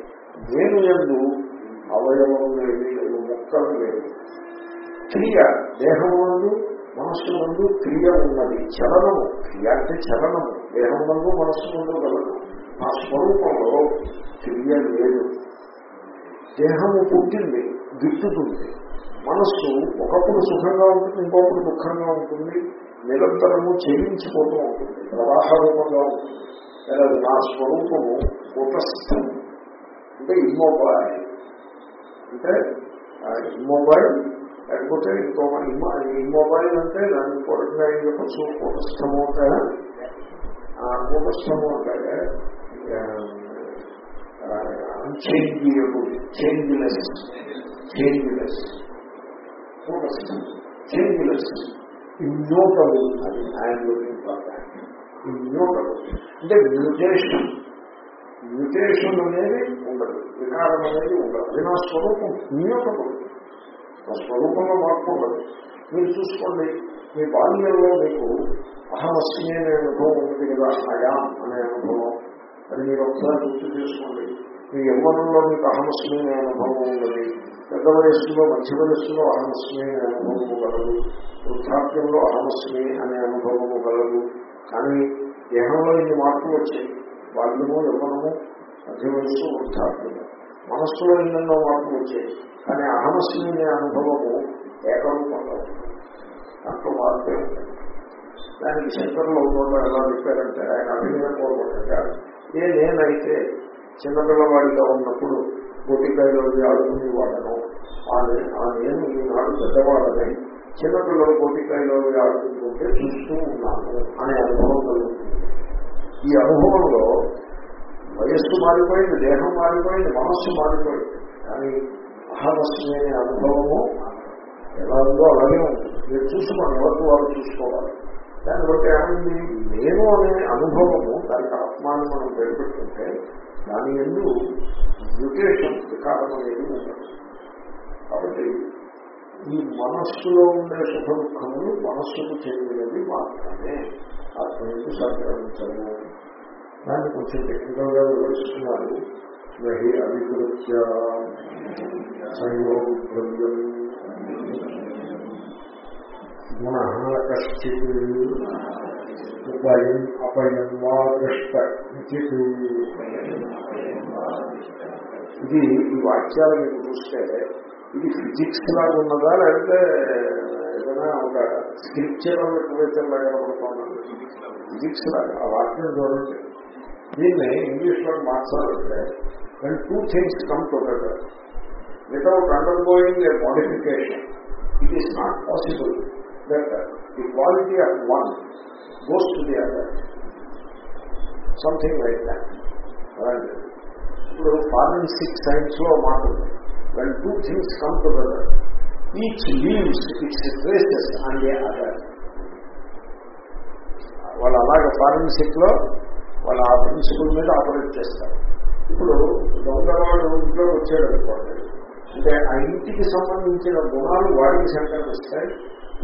నేను ఎందు అవయవం లేదు ముక్కలు లేదు క్రియ దేహం నందు మనస్సు నందు క్రియ ఉన్నది. చలనము. క్రియ అంటే చలనము. దేహం నందు మనస్సు నందు కలదు ఆ స్వరూపంలో క్రియ లేదు దేహము పుట్టింది గిట్టుతుంది మనస్సు ఒకప్పుడు సుఖంగా ఉంటుంది ఇంకొకటి దుఃఖంగా ఉంటుంది. నిరంతరము చేయించిపోతూ ఉంటుంది ప్రవాహ రూపంగా ఉంటుంది నా స్వరూపము కుటస్థం. అంటే ఇమ్మొబైల్. అంటే ఇమ్మొబైల్ లేకపోతే ఇంకో ఇమ్మొబైల్ అంటే దాన్ని ఇంపార్టెంట్గా ఏం చెప్పచ్చు కూటస్థము అంటే కూటస్థము అంటే చేంజియబుల్ చేంజ్లెస్ చేంజ్లెస్ కూటస్థం చేంజ్లెస్ ఇమ్యూటబుల్ అది ఆయన ఇమ్యూటబుల్ అంటే మ్యూటేషన్ మ్యూటేషన్ అనేది ఉండదు. వికారం అనేది ఉండదు. అది నా స్వరూపం ఇమ్యూటబుల్ నా స్వరూపంలో మార్పు ఉండదు. మీరు చూసుకోండి. మీ బాల్యంలో మీకు అహమస్మి అనే అనుభవం ఉంది కదా. అయాం అనే అనుభవం. అది మీరు ఒకసారి గుర్తు చేసుకోండి. మీ యవ్వనంలో మీకు అహమస్మైన అనుభవం ఉన్నది పెద్ద వయస్సులో మధ్య వయస్సులో అహమస్మైన అనుభవము కలదు వృద్ధాప్యంలో అహమస్మి అనే అనుభవము కలదు కానీ దేహంలో ఇన్ని మార్పులు వచ్చాయి. బాల్యము యవ్వనము మధ్య వయస్సు వృద్ధాప్యము. మనస్సులో ఎన్నెన్నో మార్పులు వచ్చాయి. కానీ అహమస్మి అనే అనుభవము ఏకరూపంగా ఉంది. దాంట్లో మార్పే దానికి శంకర్లో అవుతుందో ఎలా చెప్పారంటే ఆయన అభినయపూర్వకంగా ఏ నేనైతే చిన్నపిల్లవాడిగా ఉన్నప్పుడు గోటికాయలో ఆడుకుని వాడను ఆ నేను ఈనాడు పెద్దవాడని చిన్నపిల్లలు గోటికాయలో ఆడుకుంటుంటే చూస్తూ ఉన్నాను అనే అనుభవం కలుగుతుంది. ఈ అనుభవంలో వయస్సు మారిపోయింది దేహం మారిపోయింది మనస్సు మారిపోయింది. కానీ అహమస్మి అనే అనుభవము ఎలా ఉందో అలాగే ఉంటుంది. మీరు చూసుకోండి ఎవరికి వాళ్ళు చూసుకోవాలి. దాన్ని బట్టి ఏమైంది నేను అనే అనుభవము దానికి ఆత్మాన్ని మనం పేరు పెట్టుకుంటే దాని ఎందు మ్యూటేషన్ వికారం అనేది ఉండదు. కాబట్టి ఈ మనస్సులో ఉండే సుఖ దుఃఖములు మనస్సుకు చెందినది మాత్రమే. ఆత్మ ఎందుకు సంక్రమించము. దాన్ని కొంచెం టెక్నికల్గా వివరిస్తున్నారు. నహి అభికృత్య సంయోగద్రవ్యం గుణ కశ్చిత్ ఉపయం అపయం వా దృష్ట ఇది ఈ వాక్యాలు మీకు చూస్తే ఇది ఫిజిక్స్ లాగా ఉన్నదా లేకపోతే ఏదైనా ఒక స్క్రిప్చర్ లిటరేచర్ లాగా కనపడుతున్నది ఫిజిక్స్ లాగా ఆ వాక్యం చూడండి దీన్ని ఇంగ్లీష్లో మార్చాలంటే when two things come together without undergoing a modification, it is not possible. That the quality of one goes to the other. Something ఇప్పుడు ఫారెన్సిక్ సైన్స్లో మాకు when two things come together each leaves its traces and a other వాళ్ళు అలాగే ఫారెన్సిక్లో వాళ్ళు ఆ ప్రిన్సిపల్ మీద ఆపరేట్ చేస్తారు ఇప్పుడు దొంగవాడు ఇంట్లో వచ్చాడు అనుకోండి అంటే ఆ ఇంటికి సంబంధించిన గుణాలు వాడికి సంక్రమిస్తాయి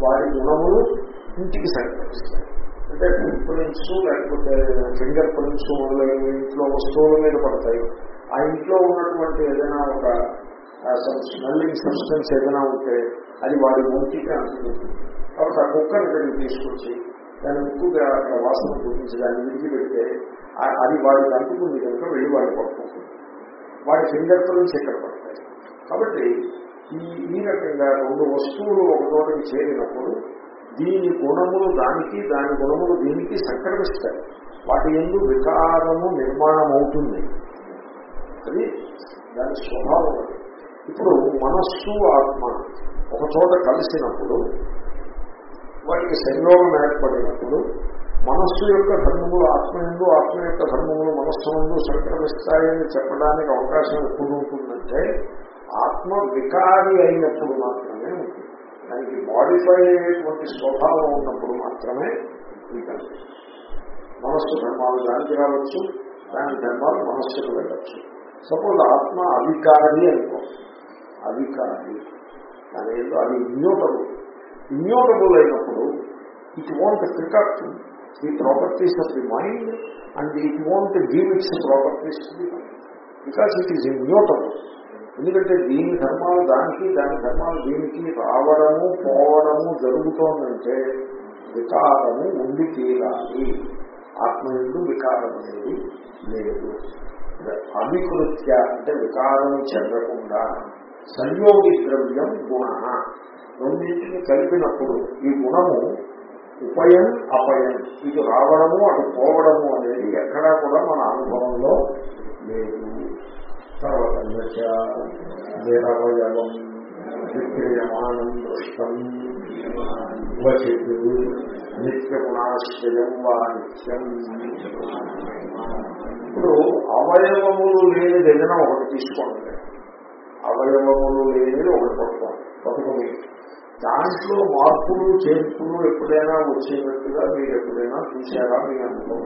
వారి గుణములు ఇంటికి సంకల్పిస్తాయి అంటే ప్రిన్స్ లేకపోతే ఫింగర్ ప్రింట్స్ మొదలైన ఇంట్లో వస్తువుల మీద పడతాయి. ఆ ఇంట్లో ఉన్నటువంటి ఏదైనా ఒక స్మెల్లింగ్ సబ్స్టెన్స్ ఏదైనా ఉంటే అది వారి ఒంటికి అందుకుంటుంది. కాబట్టి ఆ కుక్కర్ ఇక్కడికి తీసుకొచ్చి దాని ముక్కుగా అక్కడ వాసన చూపించి దాన్ని విడిచి పెడితే అది వాడికి అంటుకుంది కనుక వెళ్ళి వాడి పట్టుకుంటుంది వాడి ఫింగర్ ప్రింట్స్ ఇక్కడ పడతాయి. కాబట్టి ఈ ఈ రకంగా రెండు వస్తువులు ఒక చోటకి చేరినప్పుడు దీని గుణములు దానికి దాని గుణములు దీనికి సంక్రమిస్తాయి. వాటి ఎందు వికారము నిర్మాణం అవుతుంది అది దాని స్వభావం ఇప్పుడు మనస్సు ఆత్మ ఒక చోట కలిసినప్పుడు వాటికి సంయోగం ఏర్పడినప్పుడు మనస్సు యొక్క ధర్మములు ఆత్మ ఎందు ఆత్మ యొక్క ధర్మములు మనస్సు ముందు సంక్రమిస్తాయని చెప్పడానికి అవకాశం ఎప్పుడు ఉంటుందంటే ఆత్మ వికారి అయినప్పుడు మాత్రమే ఉంటుంది. దానికి మాడిఫై అయ్యేటువంటి స్వభావం ఉన్నప్పుడు మాత్రమే వికారి మనస్సు ధర్మాలు దానికి రావచ్చు దాని ధర్మాలు మనస్సుకు వెళ్ళచ్చు సపోజ్ ఆత్మ అవికారి అనుకో అవికారి. దాని అది ఇన్యూటబుల్ ఇన్యూటబుల్ అయినప్పుడు it won't pick up the properties of the mind and it won't give its properties because it is immutable ఎందుకంటే దీని ధర్మాలు దానికి దాని ధర్మాలు దీనికి రావడము పోవడము జరుగుతోందంటే వికారము ఉండి తీరాలి. ఆత్మ ఎందు వికారం అనేది లేదు. అవికృత్య అంటే వికారం చెందకుండా సంయోగి ద్రవ్యం గుణ. రెండింటిని కలిపినప్పుడు ఈ గుణము ఉపయం అపయం. ఇది రావడము అటు పోవడము అనేది ఎక్కడా కూడా మన అనుభవంలో లేదు. తర్వాత విక్రియమానం దృష్టం వచిత్ నిత్యగుణాశ్రయం వా నిత్యం. ఇప్పుడు అవయవములు లేనిది ఏదైనా ఒకటి తీసుకోండి. అవయవములు లేనిది ఒకటి పట్టుకోండి. పట్టుకుని దాంట్లో మార్పులు చేర్పులు ఎప్పుడైనా వచ్చేటట్టుగా మీరు ఎప్పుడైనా చూసారా మీ అనుభవం?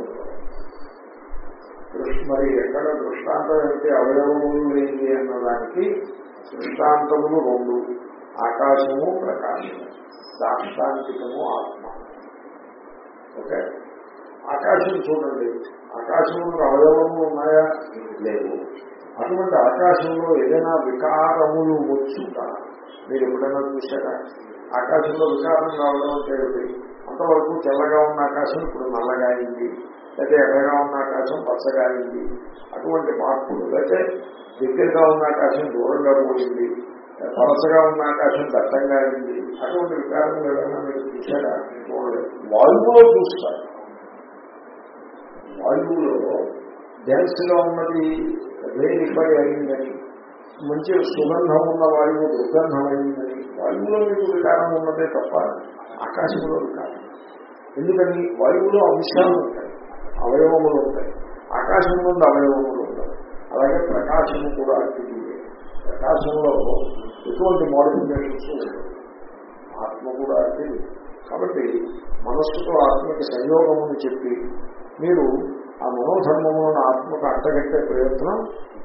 మరి ఎక్కడ దృష్టాంతం ఏంటి అవయవములు లేని అన్నదానికి దృష్టాంతములు రెండు. ఆకాశము ప్రకాశము దాష్టాంతికము ఆత్మ. ఓకే? ఆకాశం చూడండి. ఆకాశంలో అవయవములు ఉన్నాయా? లేవు. అటువంటి ఆకాశంలో ఏదైనా వికారములు వచ్చుంటా మీరు ఎప్పుడైనా చూసారా ఆకాశంలో వికారం రావడం అంటే అంతవరకు తెల్లగా ఉన్న ఆకాశం ఇప్పుడు నల్లగా అయింది. లేకపోతే ఎర్రగా ఉన్న ఆకాశం పచ్చగా అయింది అటువంటి మార్పులు లేకపోతే దగ్గరగా ఉన్న ఆకాశం దూరంగా పోయింది. పలసగా ఉన్న ఆకాశం దట్టంగా అయింది. అటువంటి వికారం ఏదైనా మీరు చూసారా చూడలేదు. వాయువులో చూస్తారు. వాయువులో డెన్స్గా ఉన్నది వేరిఫై అయిందని మంచి సుగంధం ఉన్న వాయువు దుర్గంధం అయిందని వాయువులో మీకు వికారం ఉన్నదే తప్ప ఆకాశంలో వికారం ఎందుకని? వాయువులో అంశాలు ఉంటాయి అవయవములు ఉంటాయి. ఆకాశం నుండి అవయవములు ఉంటాయి. అలాగే ప్రకాశము కూడా అట్టిదే ప్రకాశంలో ఎటువంటి మోడిఫికేషన్స్ ఉండవు. ఆత్మ కూడా అట్టిది కాబట్టి మనస్సుతో ఆత్మకి సంయోగముని చెప్పి మీరు ఆ మనోధర్మములను ఆత్మకు అంటగట్టే ప్రయత్నం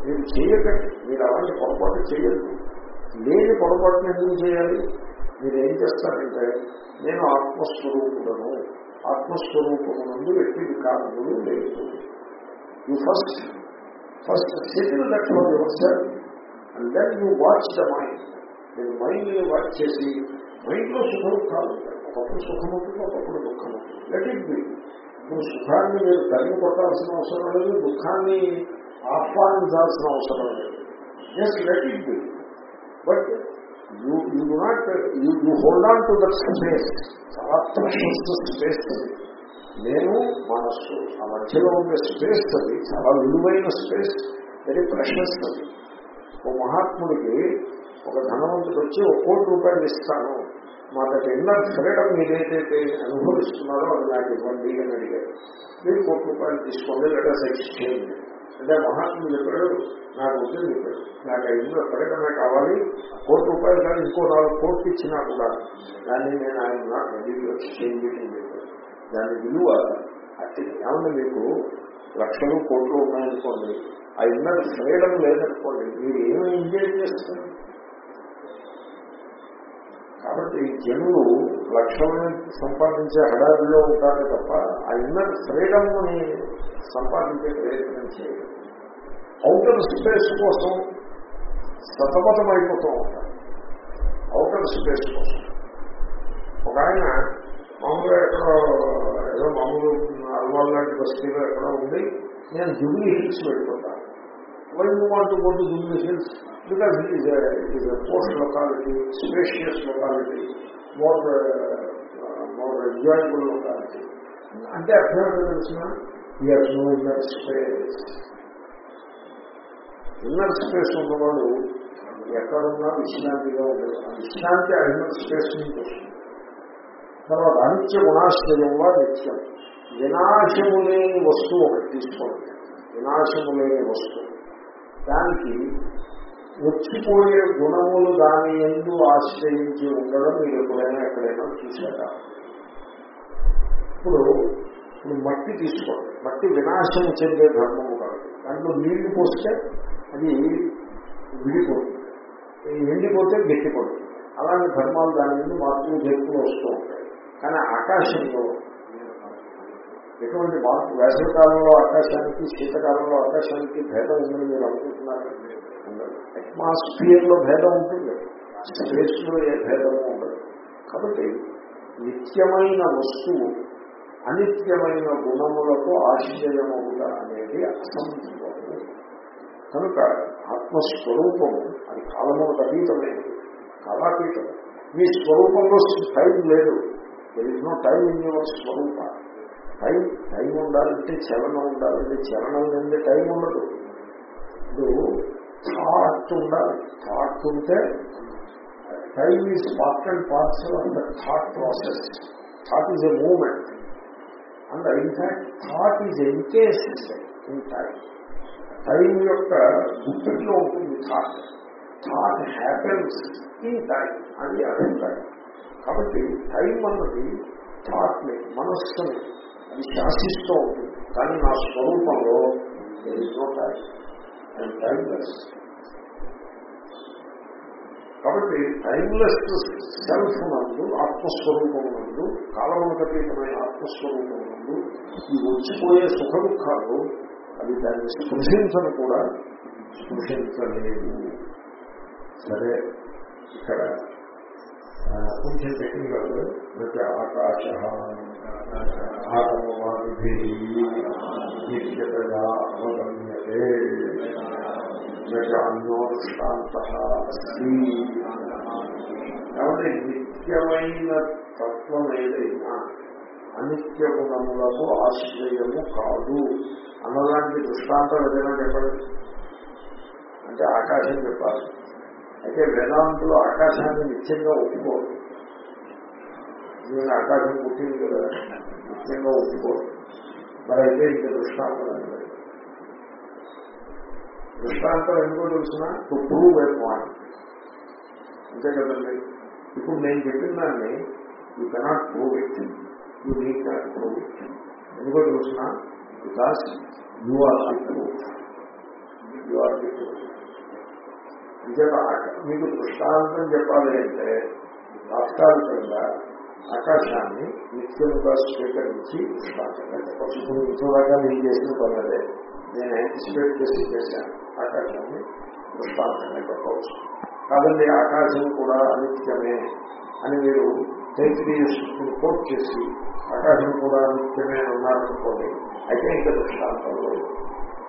మీరు చేయకండి. మీరు అలాంటి పొరపాటు చేయద్దు. లేని పొరపాటును ఎందుకు చేయాలి? మీరు ఏం చేస్తారంటే నేను ఆత్మస్వరూపుడను. ఆత్మస్వరూపము నుండి ఎట్టి వికారములు లేదు. You first first settle that for yourself and then you watch the mind నేను మైండ్ని వాచ్ చేసి మైండ్లో సుఖం కాదు. ఒకప్పుడు సుఖం ఉంటుంది ఒకప్పుడు దుఃఖం ఉంటుంది లెట్ ఇట్ బి ఇప్పుడు సుఖాన్ని మీరు తల్లి కొట్టాల్సిన అవసరం లేదు దుఃఖాన్ని ఆహ్వానించాల్సిన అవసరం లేదు. Just let it be but you you do not you you hold on to that space చాలా ప్రెషన్స్ స్పేస్ అది నేను మనస్సు ఆ మధ్యలో ఉండే స్పేస్ అది చాలా విలువైన స్పేస్ వెరీ ప్రెషస్ అది ఓ మహాత్ముడికి ఒక ధనవంతుడు వచ్చి ఒక కోటి రూపాయలు ఇస్తాను మాకు ఇన్నర్ ఫ్రీడమ్ మీరేదైతే అనుభవిస్తున్నారో అది నాకు ఇవ్వండి అని అడిగారు మీరు కోటి రూపాయలు తీసుకోండి లేదా ఎక్స్చేంజ్ అంటే మహాత్ముడు చెప్పాడు నాకు వద్దని చెప్పాడు. నాకు ఐదు ఎక్కడైనా కావాలి కోటి రూపాయలు కానీ ఇంకో నాలుగు కోట్లు ఇచ్చినా కూడా దాన్ని నేను ఆయన నాకు రెడీ ఎక్స్చేంజ్ అని చెప్పాడు. దాని విలువ అతి ఏమన్నా మీకు? లక్షలు కోట్లు ఉన్నాయనుకోండి. ఆ ఇన్నర్ ఫ్రీడమ్ లేదనుకోండి. మీరు ఏమి ఎంజాయ్ చేస్తారు? కాబట్టి జనులు లక్షలను సంపాదించే హడావిలో ఉంటారు తప్ప ఆ ఇన్నర్ ఫ్రీడమ్ని సంపాదించే ప్రయత్నం చేయరు అవుటర్ స్పేస్ కోసం సతమతం అయిపోతూ ఉంటారు అవుటర్ స్పేస్ కోసం. ఒక ఆయన మామూలుగా ఎక్కడో ఏదో మామూలు అల్వాల్ లాంటి బస్తీలో ఎక్కడో ఉండి నేను జూబ్లీ హిల్స్ పెట్టుకుంటాను why you want to go to Jubilee Hills? Because it is is posh locality spacious locality more more enjoyable locality అంటే అర్థం ఏంటో తెలిసిన? Year no inner space inner space ఉన్నవాడు ఎక్కడున్నా విశ్రాంతిగా ఉండదు విశ్రాంతి ఆ ఇన్నర్ స్పేస్ నుంచి వస్తుంది తర్వాత అనిత్య గుణాశ్రయం వా నిత్యం వినాశము లేని వస్తువు ఒకటి తీసుకోండి వినాశము లేని వస్తువు దానికి వచ్చిపోయే గుణములు దాని ఎందు ఆశ్రయించి ఉండడం మీరు ఎప్పుడైనా ఎక్కడైనా చూసారా ఇప్పుడు ఇప్పుడు మట్టి తీసుకోండి మట్టి వినాశం చెందే ధర్మము కాదు. దాంట్లో నీళ్ళు పోస్తే అది విడిపోతుంది ఎండిపోతే గట్టిపోతుంది అలాంటి ధర్మాలు దాని మీద మార్పులు జరుపులు వస్తూ ఉంటాయి. కానీ ఆకాశంలో ఎటువంటి మార్పు వేసవికాలంలో ఆకాశానికి శీతకాలంలో ఆకాశానికి భేదం ఉందని మీరు అనుకుంటున్నారు? అట్మాస్ఫియర్లో భేదం ఉంటుంది. స్పేస్లో ఏ భేదము ఉండదు. కాబట్టి నిత్యమైన వస్తువు అనిత్యమైన గుణములకు ఆశ్చర్యమవుట అనేది అసంభవము. కనుక ఆత్మస్వరూపము అది కాలములకు అతీతమైనది కాలాతీతం. మీ స్వరూపంలో టైం లేదు. There is no time in your Swaroopa. Time time ఉండాలంటే చలనం ఉండాలంటే చలనం లేని టైం ఉండదు. ఇప్పుడు థాట్ ఉండాలి. థాట్ ఉంటే time is part and parcel of the thought process thought is a moment and in fact thought is encase in time time యొక్క గుర్తులో ఉంటుంది thought thought happens in time అది అభిప్రాయం కాబట్టి టైం అన్నది థాట్ని మనస్సుని అది శాసిస్తూ ఉంటుంది. కానీ నా స్వరూపంలో టైం అండ్ టైం కాబట్టి టైమ్లెస్ సెల్ఫ్ నందు ఆత్మస్వరూపం నందు కాలమునకతీతమైన ఆత్మస్వరూపం నందు ఈ వచ్చిపోయే సుఖ దుఃఖాలు అది దాన్ని స్పృశించను కూడా స్పృశించలేదు సరే ఇక్కడ కొంచెం టెక్నికల్ ఆకాశ ఆగమవాది నిత్యతగా అవగమ్యతే. అన్యోదృష్టాంత కాబట్టి నిత్యమైన తత్వం ఏదైనా అనిత్య గుణములకు ఆశ్రయము కాదు అన్నదానికి దృష్టాంతం ఏదైనా చెప్పండి అంటే ఆకాశం చెప్పాలి అయితే వేదాంతులు ఆకాశాన్ని నిత్యంగా ఒప్పుకోరు నేను ఆకాశం పుట్టింది కదా నిత్యంగా ఒప్పుకోరు మరి అయితే ఇంకా దృష్టాంతం అనేది దృష్టాంతం ఎందుకో తెలిసిన టు ప్రూవ్ ఏ పాయింట్ అంతే కదండి? ఇప్పుడు నేను చెప్పిన దాన్ని you cannot prove it you need not prove it ఎందుకో తెలిసిన because you are the proof you are the proof అంచేత మీకు దృష్టాంతం చెప్పాలి అంటే తాత్కాలికంగా ఆకాశాన్ని నిత్యముగా స్వీకరించి దృష్టాంతంగా చెప్పచ్చు. ఇప్పుడు ఇంతదాకా నేను చేసిన పని నేను యాంటిసిపేట్ చేసి చేశాను. ఆకాశాన్ని దృష్టాంతంగా చెప్పవచ్చు కాదండి ఆకాశం కూడా అనిత్యమే అని మీరు తైత్రీయ శక్తిని కోట్ చేసి ఆకాశం కూడా అనిత్యమే అని ఉన్నారనుకోండి అయితే ఇంకా దృష్టాంతం లేదు.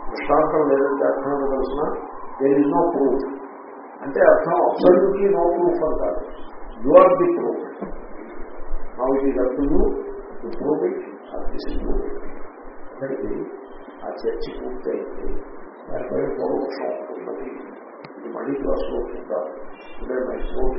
దృష్టాంతం లేదంటే అర్థం తెలిసిన దేర్ ఇస్ నో ప్రూఫ్ అంటే అర్థం అబ్సల్యూట్లీ నో ప్రూఫ్ అంటారు you are the proof now it is up to you to prove it or disprove it ఆ చర్చ పూర్తయితే దానిపై పరోక్షం ఉన్నది. ఇది మళ్ళీ క్లాస్లో చూద్దాం ఇదే మై ఫోన్